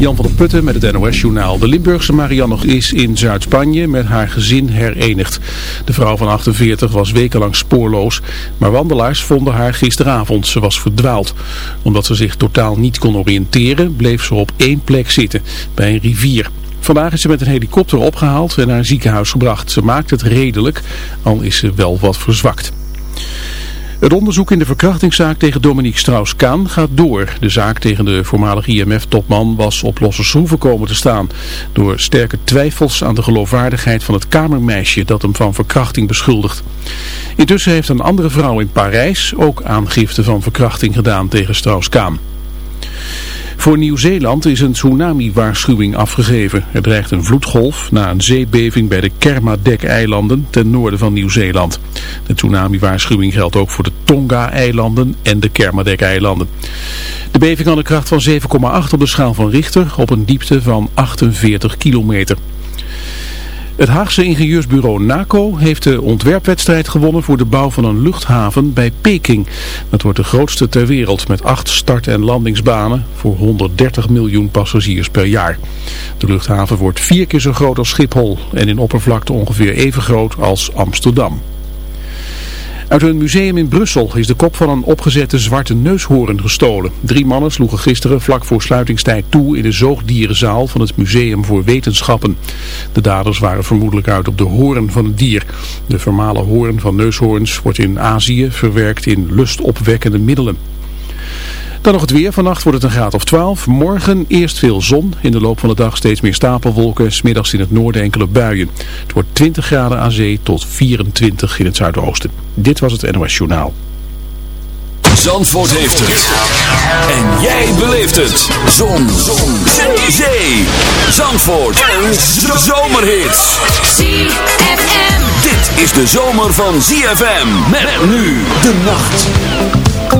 Jan van der Putten met het NOS-journaal. De Limburgse Marianne is in Zuid-Spanje met haar gezin herenigd. De vrouw van 48 was wekenlang spoorloos, maar wandelaars vonden haar gisteravond. Ze was verdwaald. Omdat ze zich totaal niet kon oriënteren, bleef ze op één plek zitten, bij een rivier. Vandaag is ze met een helikopter opgehaald en naar een ziekenhuis gebracht. Ze maakt het redelijk, al is ze wel wat verzwakt. Het onderzoek in de verkrachtingszaak tegen Dominique Strauss-Kaan gaat door. De zaak tegen de voormalige IMF-topman was op losse schroeven komen te staan. Door sterke twijfels aan de geloofwaardigheid van het kamermeisje dat hem van verkrachting beschuldigt. Intussen heeft een andere vrouw in Parijs ook aangifte van verkrachting gedaan tegen Strauss-Kaan. Voor Nieuw-Zeeland is een tsunami-waarschuwing afgegeven. Er dreigt een vloedgolf na een zeebeving bij de Kermadec-eilanden ten noorden van Nieuw-Zeeland. De tsunami-waarschuwing geldt ook voor de Tonga-eilanden en de Kermadec-eilanden. De beving had een kracht van 7,8 op de schaal van Richter op een diepte van 48 kilometer. Het Haagse ingenieursbureau NACO heeft de ontwerpwedstrijd gewonnen voor de bouw van een luchthaven bij Peking. Dat wordt de grootste ter wereld met acht start- en landingsbanen voor 130 miljoen passagiers per jaar. De luchthaven wordt vier keer zo groot als Schiphol en in oppervlakte ongeveer even groot als Amsterdam. Uit een museum in Brussel is de kop van een opgezette zwarte neushoorn gestolen. Drie mannen sloegen gisteren vlak voor sluitingstijd toe in de zoogdierenzaal van het Museum voor Wetenschappen. De daders waren vermoedelijk uit op de hoorn van het dier. De vermalen hoorn van neushoorns wordt in Azië verwerkt in lustopwekkende middelen. Dan nog het weer. Vannacht wordt het een graad of 12. Morgen eerst veel zon. In de loop van de dag steeds meer stapelwolken. Smiddags in het noorden enkele buien. Het wordt 20 graden aan zee tot 24 in het zuidoosten. Dit was het NOS Journaal. Zandvoort heeft het. En jij beleeft het. Zon. zon. Zee. Zee. Zandvoort. Een zomerhit. ZFM. Dit is de zomer van ZFM. Met nu de nacht.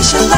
specialize.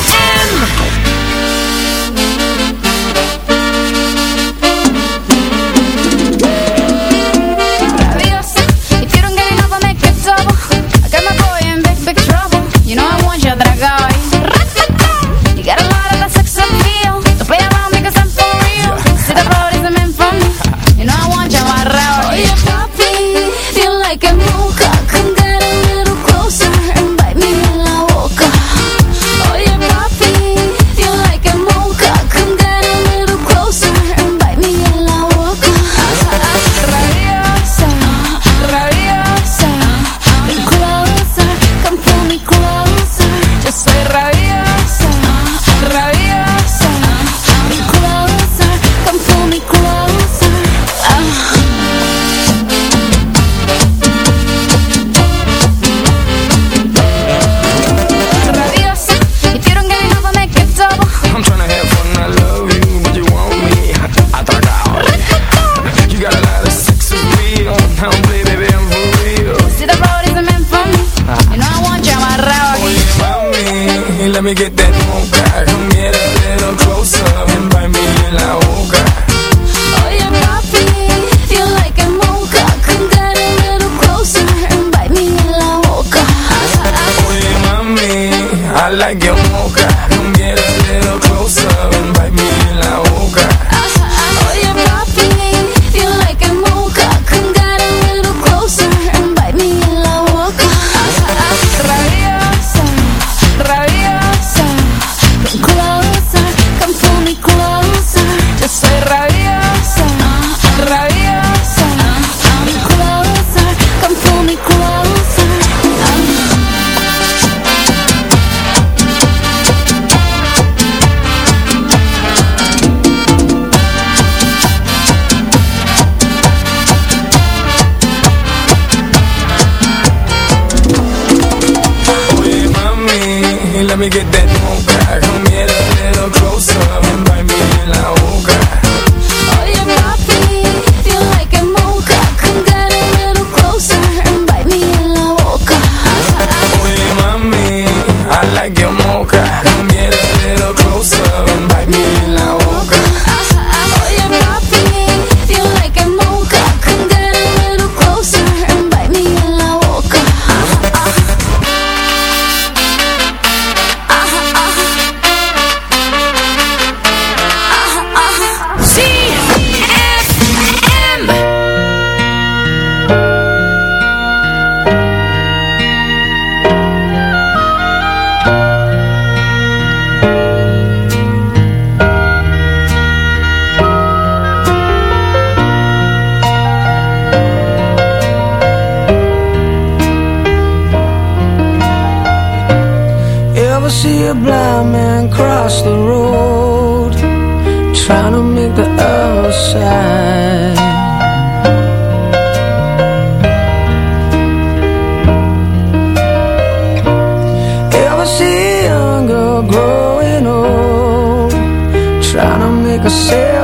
growing old Trying to make a sale.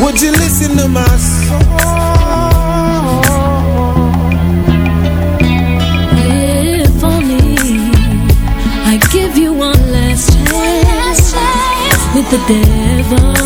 Would you listen to my song? If only I give you one last chance. With the devil,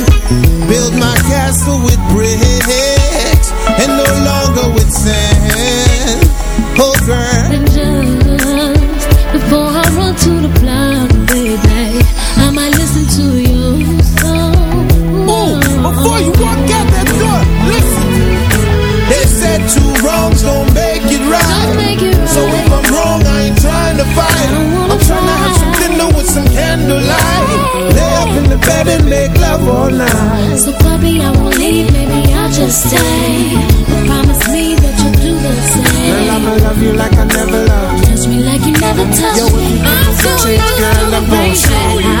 My castle with bricks and no longer with sand. Oh, girl. And just before I run to the block, baby, I might listen to your song. Ooh, before you walk out that door, listen. They said two wrongs don't make it right. Make it right. So if I'm wrong, I ain't trying to fight. I don't wanna I'm trying to have some dinner with some candlelight. Lay up in the bed and make love all night. Like I never loved. Touch me like you never touched Yo, me. I'm so girl, I'm gonna show you.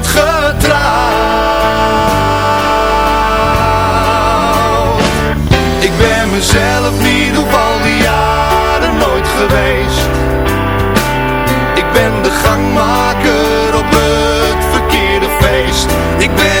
mezelf niet op al die jaren nooit geweest. Ik ben de gangmaker op het verkeerde feest. Ik ben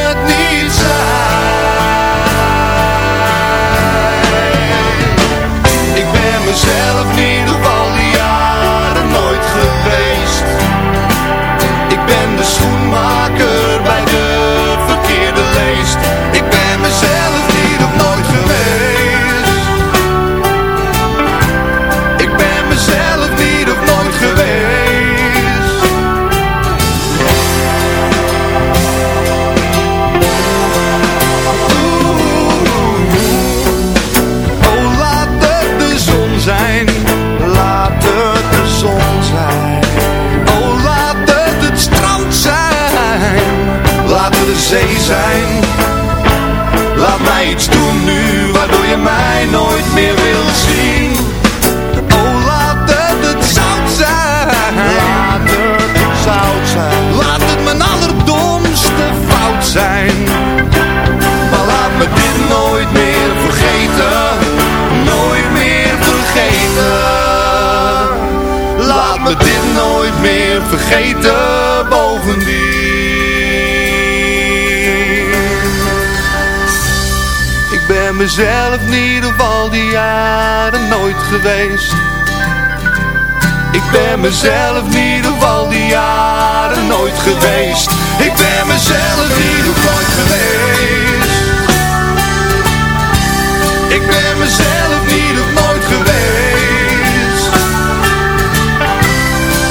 Me dit nooit meer vergeten Bovendien. Ik ben mezelf niet op al die jaren nooit geweest. Ik ben mezelf niet op al die jaren nooit geweest. Ik ben mezelf niet op nooit geweest. Ik ben mezelf niet op nooit geweest